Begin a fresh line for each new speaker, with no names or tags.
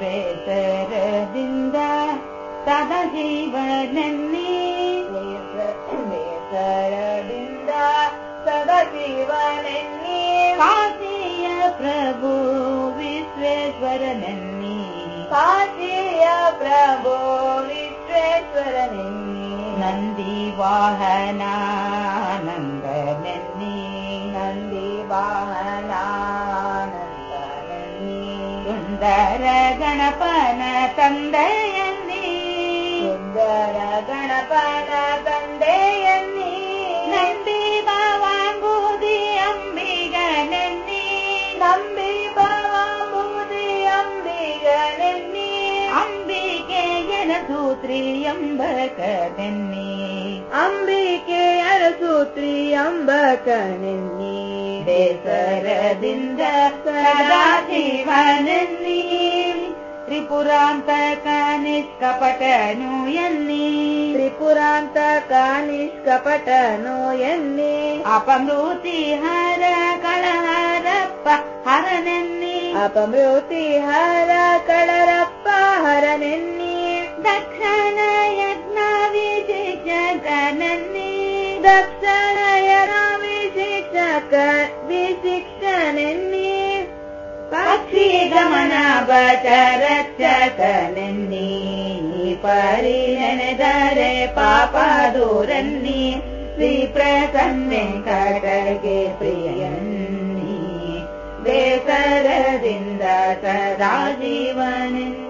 ಬೇಸರದಿಂದ ಸದ ಜೀವನನ್ನಿ ಬೇಸರದಿಂದ ಸದ ಜೀವನನ್ನಿ ಕಾಶಿಯ ಪ್ರಭು ವಿಶ್ವೇಶ್ವರನನ್ನಿ ಕಾಶಿಯ ಪ್ರಭು ವಿಶ್ವೇಶ್ವರನನ್ನಿ ನಂದಿ ವಾಹನ ನಂದನನ್ನಿ ನಂದಿ ವಾಹನ ಸುಂದರ ಗಣಪನ ತಂದೆಯನ್ನಿ ಸುಂದರ ಗಣಪನ ತಂದೆಯನ್ನಿ ನಂದಿ ಬಾವಾಂಬೂದಿ ಅಂಬಿಗನನ್ನಿ ನಂಬಿ ಬಾವಾಂಬೂದಿ ಅಂಬಿಗನನ್ನಿ ಅಂಬಿಕೆಯನ ಸೂತ್ರಿ ಅಂಬಕನೆನ್ನಿ ಅಂಬಿಕೆಯನ ಸೂತ್ರಿ ಅಂಬಕನೆನ್ನಿ ಬೇಸರದಿಂದ ಸದಾ ಜೀವನನ್ನಿ ತ್ರಿಪುರಾಂತಕ ನಿಷ್ಕಪಟನು ಎನ್ನಿ ತ್ರಿಪುರಾಂತಕ ನಿಷ್ಕಪಟನು ಎನ್ನಿ ಅಪಮೃತಿ ಹರ ಕಳಹರಪ್ಪ ಹರನೆನ್ನಿ ಅಪಮೃತಿ ಹರ ಕಳರಪ್ಪ ಹರನೆನ್ನಿ ದಕ್ಷಿಣ ಯಜ್ಞ ವಿಶಿಕ್ಷಕನನ್ನಿ ದಕ್ಷಿಣ ಯಜ್ಞ ವಿಶಿಕ್ಷಕ ವಿಶಿಕ್ಷನೆನ್ನಿ ಪಕ್ಷಿ ಗಮನ ಬಚರಕ್ಷಕನೆನ್ನಿ ಪರಿ ನೆನೆದರೆ ಪಾಪ ದೂರನ್ನಿ ಶ್ರೀ ಪ್ರಸನ್ನೆಂಕಟಗೆ ಪ್ರಿಯನ್ನಿ ಬೇಸರದಿಂದ ಸದಾ ಜೀವನೆನ್ನಿ